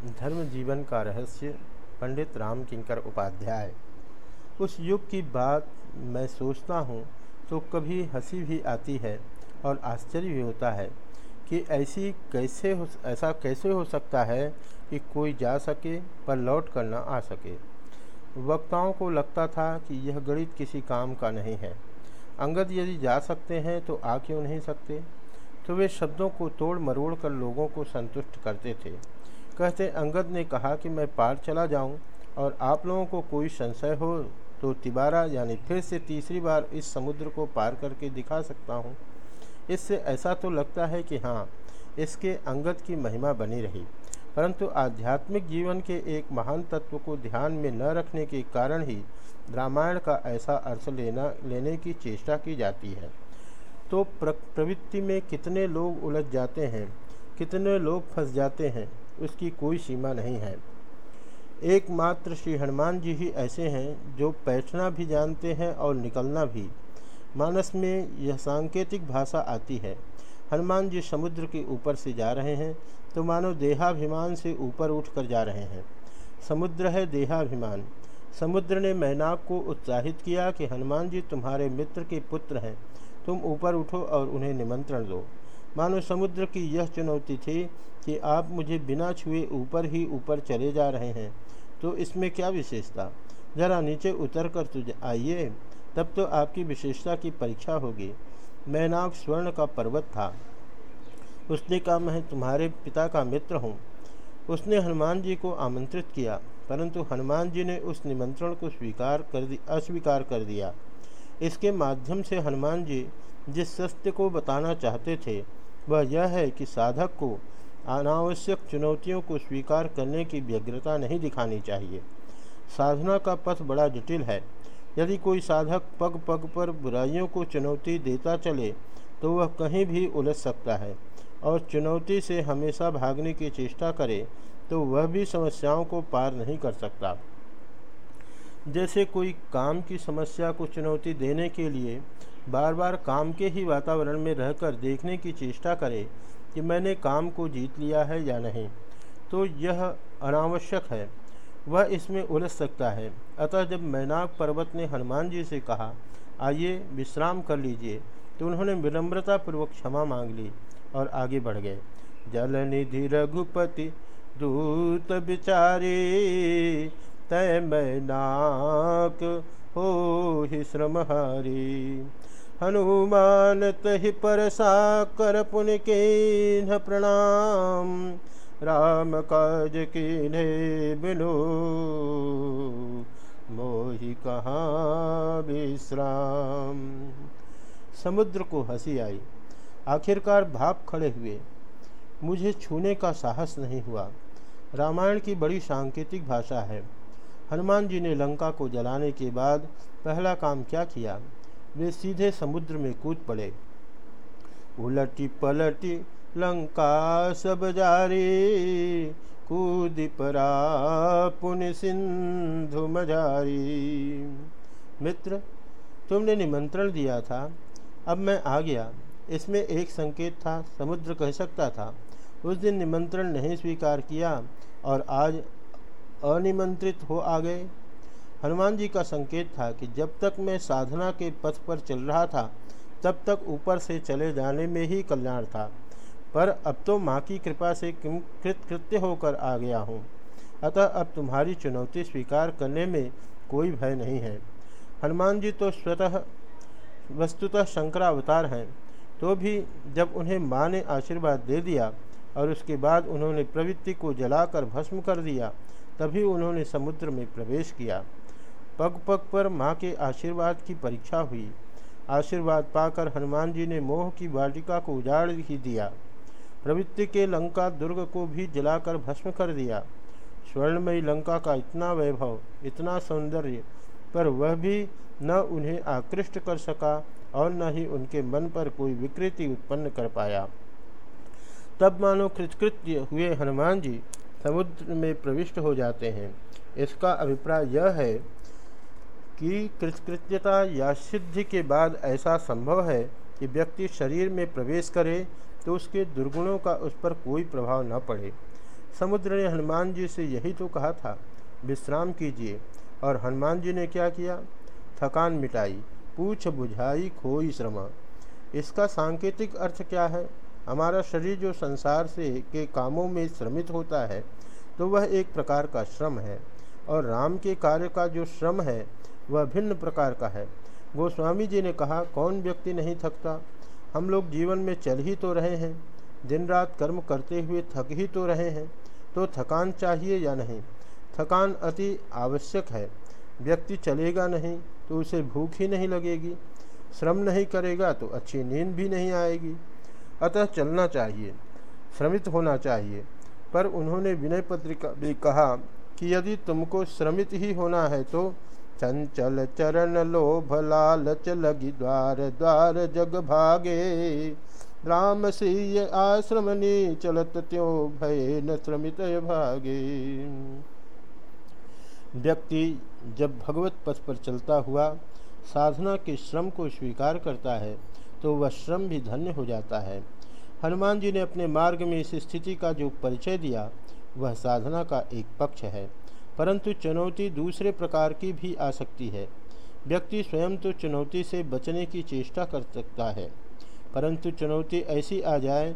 धर्म जीवन का रहस्य पंडित राम किंकर उपाध्याय। उस युग की बात मैं सोचता हूँ तो कभी हँसी भी आती है और आश्चर्य भी होता है कि ऐसी कैसे हो, ऐसा कैसे हो सकता है कि कोई जा सके पर लौट कर ना आ सके। वक्ताओं को लगता था कि यह गणित किसी काम का नहीं है। अंगद यदि जा सकते हैं तो आ क्यों नहीं सकते? तो वे शब्दों को तोड़ मरोड़ कर लोगों को संतुष्ट करते थे। कहते, अंगद ने कहा कि मैं पार चला जाऊँ और आप लोगों को कोई संशय हो तो तिबारा, यानी फिर से तीसरी बार इस समुद्र को पार करके दिखा सकता हूँ। इससे ऐसा तो लगता है कि हाँ इसके अंगद की महिमा बनी रही। परंतु आध्यात्मिक जीवन के एक महान तत्व को ध्यान में न रखने के कारण ही रामायण का ऐसा अर्थ लेना, लेने की चेष्टा की जाती है। तो प्रवृत्ति में कितने लोग उलझ जाते हैं, कितने लोग फंस जाते हैं उसकी कोई सीमा नहीं है। एकमात्र श्री हनुमान जी ही ऐसे हैं जो बैठना भी जानते हैं और निकलना भी। मानस में यह सांकेतिक भाषा आती है। हनुमान जी समुद्र के ऊपर से जा रहे हैं तो मानो देहाभिमान से ऊपर उठ कर जा रहे हैं। समुद्र है देहाभिमान। समुद्र ने मैनाक को उत्साहित किया कि हनुमान जी तुम्हारे मित्र के पुत्र हैं, तुम ऊपर उठो और उन्हें निमंत्रण दो। मानो समुद्र की यह चुनौती थी कि आप मुझे बिना छुए ऊपर ही ऊपर चले जा रहे हैं। तो इसमें क्या विशेषता? ज़रा नीचे उतर कर तुझे आइए, तब तो आपकी विशेषता की परीक्षा होगी। मैनाक स्वर्ण का पर्वत था। उसने कहा, मैं तुम्हारे पिता का मित्र हूँ। उसने हनुमान जी को आमंत्रित किया, परंतु हनुमान जी ने उस निमंत्रण को स्वीकार कर अस्वीकार कर दिया। इसके माध्यम से हनुमान जी जिस सत्य को बताना चाहते थे, वह यह है कि साधक को अनावश्यक चुनौतियों को स्वीकार करने की व्यग्रता नहीं दिखानी चाहिए। साधना का पथ बड़ा जटिल है। यदि कोई साधक पग पग पर बुराइयों को चुनौती देता चले तो वह कहीं भी उलझ सकता है और चुनौती से हमेशा भागने की चेष्टा करे तो वह भी समस्याओं को पार नहीं कर सकता। जैसे कोई काम की समस्या को चुनौती देने के लिए बार बार काम के ही वातावरण में रहकर देखने की चेष्टा करे कि मैंने काम को जीत लिया है या नहीं। तो यह अनावश्यक है। वह इसमें उलझ सकता है। अतः जब मैनाक पर्वत ने हनुमान जी से कहा, आइए विश्राम कर लीजिए तो उन्होंने विनम्रतापूर्वक क्षमा मांग ली और आगे बढ़ गए। जल निधि रघुपति, दूत बिचारे, तय मैनाक हो ही श्रमहारी। हनुमान तहि परसा कर पुन के प्रणाम। राम काज ने बिनो। मोहि कहाँ विश्राम। समुद्र को हँसी आई। आखिरकार भाप खड़े हुए। मुझे छूने का साहस नहीं हुआ। रामायण की बड़ी सांकेतिक भाषा है। हनुमान जी ने लंका को जलाने के बाद पहला काम क्या किया? वे सीधे समुद्र में कूद पड़े। उलटी पलटी लंका सब जारी, कूद परा पुण्य सिंधु मजारी मित्र, तुमने निमंत्रण दिया था, अब मैं आ गया। इसमें एक संकेत था, समुद्र कह सकता था, उस दिन निमंत्रण नहीं स्वीकार किया और आज अनिमंत्रित हो आ गए। हनुमान जी का संकेत था कि जब तक मैं साधना के पथ पर चल रहा था, तब तक ऊपर से चले जाने में ही कल्याण था। पर अब तो माँ की कृपा से कृत, कृत्य होकर आ गया हूँ। अतः अब तुम्हारी चुनौती स्वीकार करने में कोई भय नहीं है। हनुमान जी तो स्वतः, वस्तुतः शंकरावतार हैं। तो भी जब उन्हें माँ ने आशीर्वाद दे दिया और उसके बाद उन्होंने प्रवृत्ति को जलाकर भस्म कर दिया, तभी उन्होंने समुद्र में प्रवेश किया। पग पग पर माँ के आशीर्वाद की परीक्षा हुई। आशीर्वाद पाकर हनुमान जी ने मोह की वाटिका को उजाड़ ही दिया। प्रवृत्ति के लंका दुर्ग को भी जलाकर भस्म कर दिया। स्वर्णमयी लंका का इतना वैभव, इतना सौंदर्य, पर वह भी न उन्हें आकृष्ट कर सका और न ही उनके मन पर कोई विकृति उत्पन्न कर पाया। तब मानो कृतकृत्य हुए हनुमान जी, समुद्र में प्रविष्ट हो जाते हैं। इसका अभिप्राय यह है कि कृतकृत्यता या सिद्धि के बाद ऐसा संभव है कि व्यक्ति शरीर में प्रवेश करे तो उसके दुर्गुणों का उस पर कोई प्रभाव न पड़े। समुद्र ने हनुमान जी से यही तो कहा था, विश्राम कीजिए। और हनुमान जी ने क्या किया? थकान मिटाई। पूछ बुझाई खोई श्रम। इसका सांकेतिक अर्थ क्या है? हमारा शरीर जो संसार से के कामों में श्रमित होता है तो वह एक प्रकार का श्रम है। और राम के कार्य का जो श्रम है वह भिन्न प्रकार का है। गोस्वामी जी ने कहा, कौन व्यक्ति नहीं थकता? हम लोग जीवन में चल ही तो रहे हैं। दिन रात कर्म करते हुए थक ही तो रहे हैं। तो थकान चाहिए या नहीं? थकान अति आवश्यक है। व्यक्ति चलेगा नहीं तो उसे भूख ही नहीं लगेगी। श्रम नहीं करेगा तो अच्छी नींद भी नहीं आएगी। अतः चलना चाहिए, श्रमित होना चाहिए। पर उन्होंने विनय पत्रिका भी कहा कि यदि तुमको श्रमित ही होना है तो चंचल चरण लोभ लालच लगी द्वार द्वार जग भागे। राम सिय आश्रमनी चलत त्यो भय न श्रमित भागे। व्यक्ति जब भगवत पथ पर चलता हुआ साधना के श्रम को स्वीकार करता है तो वह श्रम भी धन्य हो जाता है। हनुमान जी ने अपने मार्ग में इस स्थिति का जो परिचय दिया, वह साधना का एक पक्ष है। परंतु चुनौती दूसरे प्रकार की भी आ सकती है। व्यक्ति स्वयं तो चुनौती से बचने की चेष्टा कर सकता है, परंतु चुनौती ऐसी आ जाए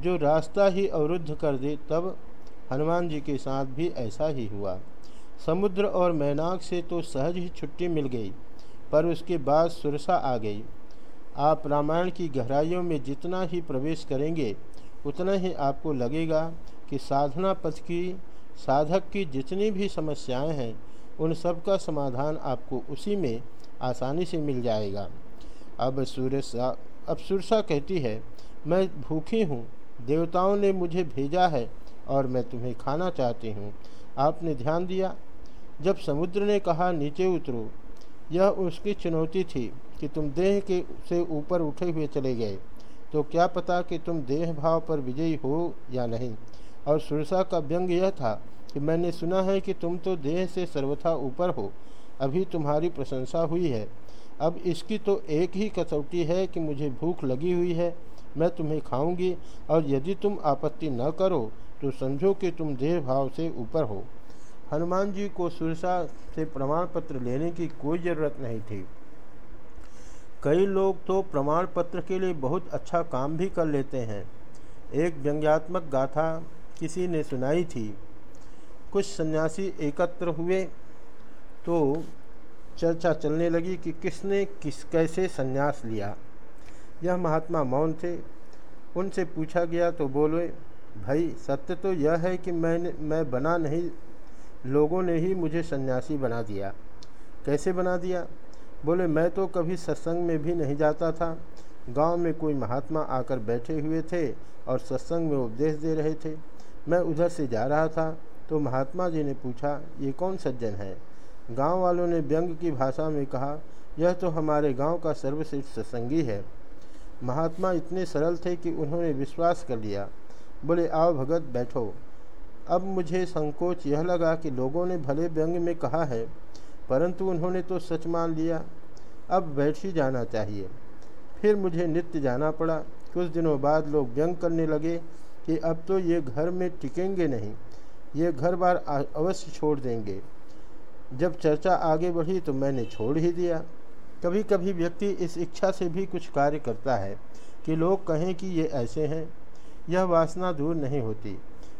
जो रास्ता ही अवरुद्ध कर दे, तब हनुमान जी के साथ भी ऐसा ही हुआ। समुद्र और मैनाक से तो सहज ही छुट्टी मिल गई, पर उसके बाद सुरसा आ गई। आप रामायण की गहराइयों में जितना ही प्रवेश करेंगे, उतना ही आपको लगेगा कि साधना पथ की साधक की जितनी भी समस्याएँ हैं, उन सब का समाधान आपको उसी में आसानी से मिल जाएगा। अब सुरसा अब सुरसा कहती है, मैं भूखी हूँ, देवताओं ने मुझे भेजा है और मैं तुम्हें खाना चाहती हूँ। आपने ध्यान दिया? जब समुद्र ने कहा, नीचे उतरो। यह उसकी चुनौती थी कि तुम देह के, से ऊपर उठे हुए चले गए। तो क्या पता कि तुम देह भाव पर विजयी हो या नहीं। और सुरसा का व्यंग यह था कि मैंने सुना है कि तुम तो देह से सर्वथा ऊपर हो। अभी तुम्हारी प्रशंसा हुई है। अब इसकी तो एक ही कसौटी है कि मुझे भूख लगी हुई है। मैं तुम्हें खाऊँगी और यदि तुम आपत्ति न करो तो समझो कि तुम देह भाव से ऊपर हो। हनुमान जी को सुरसा से प्रमाण पत्र लेने की कोई ज़रूरत नहीं थी। कई लोग तो प्रमाण पत्र के लिए बहुत अच्छा काम भी कर लेते हैं। एक व्यंग्यात्मक गाथा किसी ने सुनाई थी, कुछ सन्यासी एकत्र हुए तो चर्चा चलने लगी कि किसने किस, कैसे सन्यास लिया। यह महात्मा मौन थे। उनसे पूछा गया तो बोले, भाई, सत्य तो यह है कि मैंने, मैं बना नहीं, लोगों ने ही मुझे सन्यासी बना दिया। कैसे बना दिया? बोले, मैं तो कभी सत्संग में भी नहीं जाता था। गाँव में कोई महात्मा आकर बैठे हुए थे और सत्संग में उपदेश दे रहे थे। मैं उधर से जा रहा था तो महात्मा जी ने पूछा, ये कौन सज्जन है? गाँव वालों ने व्यंग की भाषा में कहा, यह तो हमारे गाँव का सर्वश्रेष्ठ सत्संगी है। महात्मा इतने सरल थे कि उन्होंने विश्वास कर लिया। बोले, आओ भगत, बैठो। अब मुझे संकोच यह लगा कि लोगों ने भले व्यंग में कहा है, परंतु उन्होंने तो सच मान लिया। अब बैठ ही जाना चाहिए। फिर मुझे नित्य जाना पड़ा। कुछ दिनों बाद लोग व्यंग करने लगे। कि अब तो ये घर में टिकेंगे नहीं, ये घर बार अवश्य छोड़ देंगे। जब चर्चा आगे बढ़ी तो मैंने छोड़ ही दिया। कभी कभी व्यक्ति इस इच्छा से भी कुछ कार्य करता है कि लोग कहें कि ये ऐसे हैं। यह वासना दूर नहीं होती।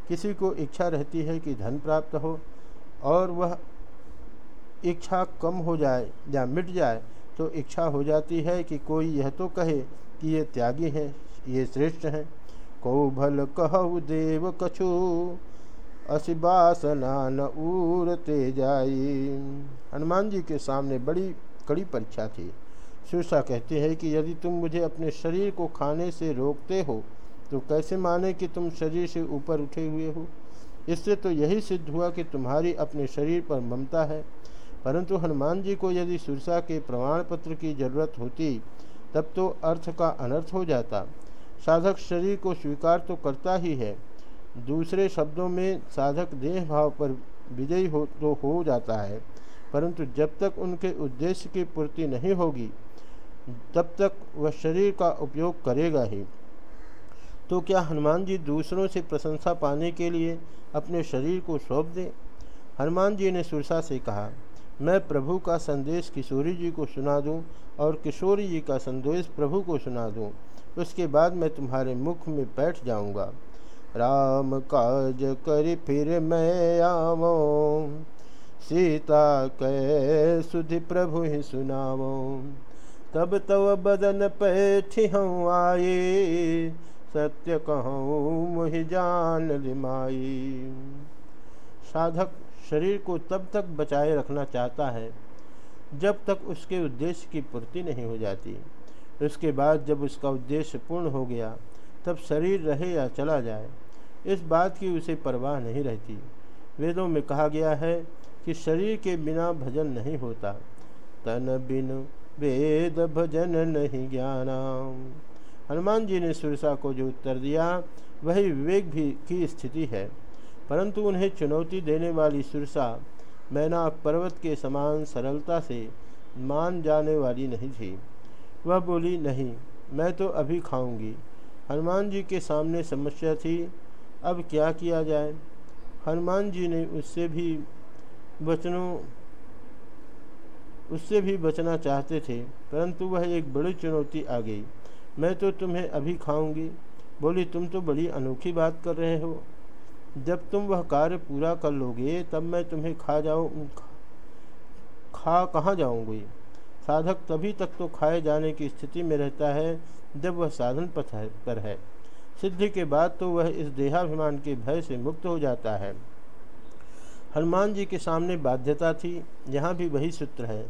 किसी को इच्छा रहती है कि धन प्राप्त हो और वह इच्छा कम हो जाए या मिट जाए तो इच्छा हो जाती है कि कोई यह तो कहे कि ये त्यागी हैं, ये श्रेष्ठ हैं। कौ भल कहु देव कछु असिबासना न उरते जाई। हनुमान जी के सामने बड़ी कड़ी परीक्षा थी। सुरसा कहते हैं कि यदि तुम मुझे अपने शरीर को खाने से रोकते हो तो कैसे माने कि तुम शरीर से ऊपर उठे हुए हो? इससे तो यही सिद्ध हुआ कि तुम्हारी अपने शरीर पर ममता है। परंतु हनुमान जी को यदि सुरसा के प्रमाण पत्र की ज़रूरत होती, तब तो अर्थ का अनर्थ हो जाता। साधक शरीर को स्वीकार तो करता ही है। दूसरे शब्दों में, साधक देह भाव पर विजयी हो तो हो जाता है, परंतु जब तक उनके उद्देश्य की पूर्ति नहीं होगी, तब तक वह शरीर का उपयोग करेगा ही। तो क्या हनुमान जी दूसरों से प्रशंसा पाने के लिए अपने शरीर को सौंप दें? हनुमान जी ने सुरसा से कहा, मैं प्रभु का संदेश किशोरी जी को सुना दूँ और किशोरी जी का संदेश प्रभु को सुना दूँ। उसके बाद मैं तुम्हारे मुख में बैठ जाऊँगा। राम काज कर फिर मैं आवो सीता कह, सुधि प्रभु ही सुनावो तब तव बदन पैठी हूँ आए सत्य कहूँ मुहि जान लिमाई साधक शरीर को तब तक बचाए रखना चाहता है, जब तक उसके उद्देश्य की पूर्ति नहीं हो जाती। उसके बाद जब उसका उद्देश्य पूर्ण हो गया, तब शरीर रहे या चला जाए, इस बात की उसे परवाह नहीं रहती। वेदों में कहा गया है कि शरीर के बिना भजन नहीं होता। तन बिन वेद भजन नहीं ज्ञानाम। हनुमान जी ने सुरसा को जो उत्तर दिया, वही विवेक भी की स्थिति है। परंतु उन्हें चुनौती देने वाली सुरसा मैना पर्वत के समान सरलता से मान जाने वाली नहीं थी। वह बोली, नहीं, मैं तो अभी खाऊँगी। हनुमान जी के सामने समस्या थी, अब क्या किया जाए? हनुमान जी ने उससे भी बचनों उससे भी बचना चाहते थे, परंतु वह एक बड़ी चुनौती आ गई। मैं तो तुम्हें अभी खाऊँगी। बोली, तुम तो बड़ी अनोखी बात कर रहे हो। जब तुम वह कार्य पूरा कर लोगे, तब मैं तुम्हें खा जाऊँ खा कहाँ जाऊँगी? साधक तभी तक तो खाए जाने की स्थिति में रहता है, जब वह साधन पथ पर है। सिद्धि के बाद तो वह इस देहाभिमान के भय से मुक्त हो जाता है। हनुमान जी के सामने बाध्यता थी, यहाँ भी वही सूत्र है।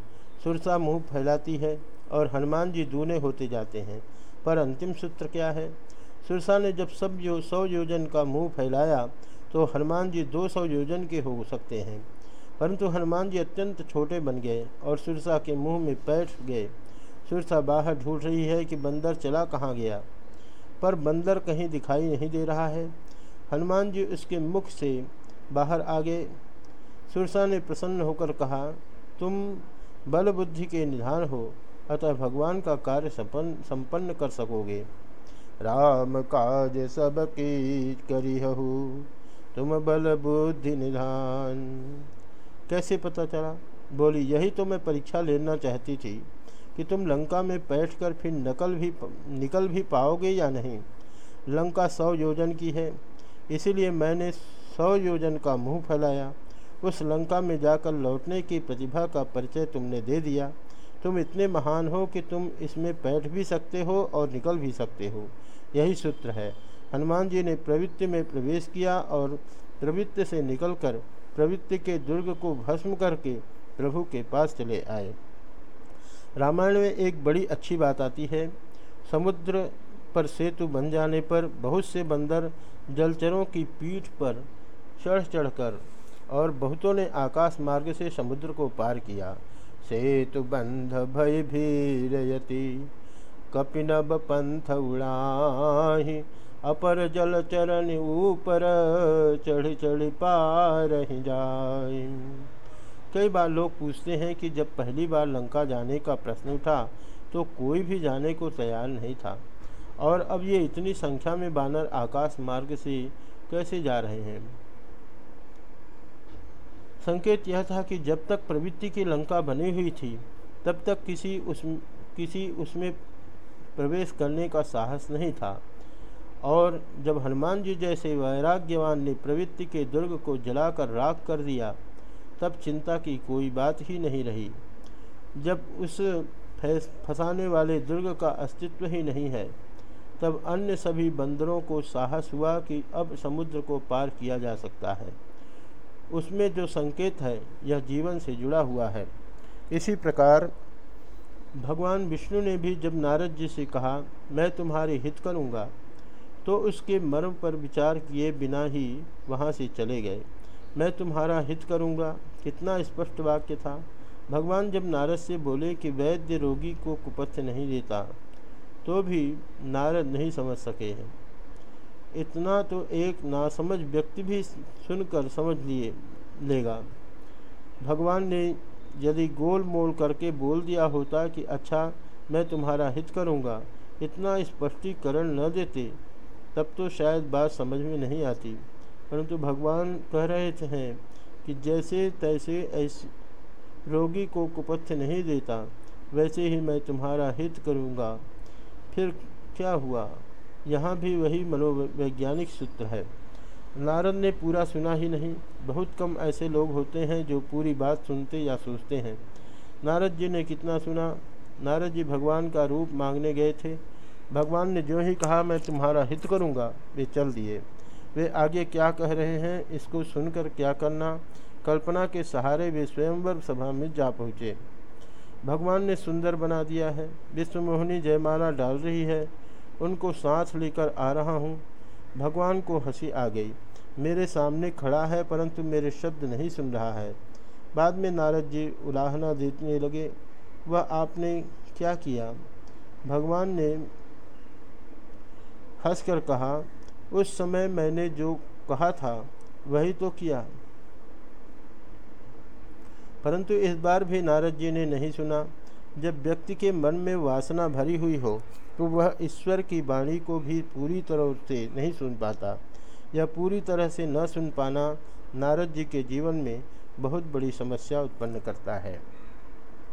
सुरसा मुँह फैलाती है और हनुमान जी दूने होते जाते हैं, पर अंतिम सूत्र क्या है? सुरसा ने जब सब जो सौ योजन का मुँह फैलाया तो हनुमान जी दो सौ योजन के हो सकते हैं। परंतु हनुमान जी अत्यंत छोटे बन गए और सुरसा के मुँह में बैठ गए। सुरसा बाहर ढूंढ रही है कि बंदर चला कहाँ गया। पर बंदर कहीं दिखाई नहीं दे रहा है। हनुमान जी उसके मुख से बाहर आ गए। सुरसा ने प्रसन्न होकर कहा, तुम बल बुद्धि के निधान हो, अतः भगवान का कार्य संपन्न संपन्न कर सकोगे। राम काज सब की करिहु, तुम बल बुद्धि निधान। कैसे पता चला? बोली, यही तो मैं परीक्षा लेना चाहती थी कि तुम लंका में बैठकर फिर नकल भी निकल भी पाओगे या नहीं? लंका सौ योजन की है, इसीलिए मैंने सौ योजन का मुँह फैलाया। उस लंका में जाकर लौटने की प्रतिभा का परिचय तुमने दे दिया। तुम इतने महान हो कि तुम इसमें बैठ भी सकते हो और निकल भी सकते हो। यही सूत्र है। हनुमान जी ने प्रवृत्ति में प्रवेश किया और प्रवृत्ति से निकलकर प्रवृत्ति के दुर्ग को भस्म करके प्रभु के पास चले आए। रामायण में एक बड़ी अच्छी बात आती है। समुद्र पर सेतु बन जाने पर बहुत से बंदर जलचरों की पीठ पर चढ़ चढ़कर और बहुतों ने आकाश मार्ग से समुद्र को पार किया। सेतु बंध भय भीरयति कपिनब पंथ उड़ाही अपर जल चरण ऊपर चढ़ चढ़ पा पार जाए। कई बार लोग पूछते हैं कि जब पहली बार लंका जाने का प्रश्न उठा तो कोई भी जाने को तैयार नहीं था। और अब ये इतनी संख्या में बानर आकाश मार्ग से कैसे जा रहे हैं? संकेत यह था कि जब तक प्रवृत्ति की लंका बनी हुई थी, तब तक किसी उस, किसी उसमें प्रवेश करने का साहस नहीं था। और जब हनुमान जी जैसे वैराग्यवान ने प्रवृत्ति के दुर्ग को जलाकर राख कर दिया, तब चिंता की कोई बात ही नहीं रही। जब उस फंसाने वाले दुर्ग का अस्तित्व ही नहीं है, तब अन्य सभी बंदरों को साहस हुआ कि अब समुद्र को पार किया जा सकता है। उसमें जो संकेत है, यह जीवन से जुड़ा हुआ है। इसी प्रकार भगवान विष्णु ने भी जब नारद जी से कहा, मैं तुम्हारे हित करूँगा तो उसके मर्म पर विचार किए बिना ही वहाँ से चले गए। मैं तुम्हारा हित करूँगा। कितना स्पष्ट वाक्य था। भगवान जब नारद से बोले कि वैद्य रोगी को कुपथ्य नहीं देता तो भी नारद नहीं समझ सके हैं। इतना तो एक नासमझ व्यक्ति भी सुनकर समझ लिए, लेगा। भगवान ने यदि गोल मोल करके बोल दिया होता कि अच्छा मैं तुम्हारा हित करूँगा, इतना स्पष्टीकरण न देते तब तो शायद बात समझ में नहीं आती। परंतु भगवान कह रहे हैं कि जैसे तैसे ऐसे रोगी को कुपथ्य नहीं देता, वैसे ही मैं तुम्हारा हित करूँगा। फिर क्या हुआ? यहाँ भी वही मनोवैज्ञानिक सूत्र है। नारद ने पूरा सुना ही नहीं। बहुत कम ऐसे लोग होते हैं जो पूरी बात सुनते या सोचते हैं। नारद जी ने कितना सुना? नारद जी भगवान का रूप मांगने गए थे। भगवान ने जो ही कहा, मैं तुम्हारा हित करूँगा। वे चल दिए। वे आगे क्या कह रहे हैं, इसको सुनकर क्या करना? कल्पना के सहारे वे स्वयंवर सभा में जा पहुँचे। भगवान ने सुंदर बना दिया है। विश्वमोहिनी जयमाला डाल रही है। उनको सांस लेकर आ रहा हूँ। भगवान को हँसी आ गई। मेरे सामने खड़ा है, परंतु मेरे शब्द नहीं सुन रहा है। बाद में नारद जी उलाहना देने लगे, वह आपने क्या किया? भगवान ने हंसकर कहा, उस समय मैंने जो कहा था, वही तो किया। परंतु इस बार भी नारद जी ने नहीं सुना। जब व्यक्ति के मन में वासना भरी हुई हो तो वह ईश्वर की वाणी को भी पूरी तरह से नहीं सुन पाता। यह पूरी तरह से न सुन पाना नारद जी के जीवन में बहुत बड़ी समस्या उत्पन्न करता है।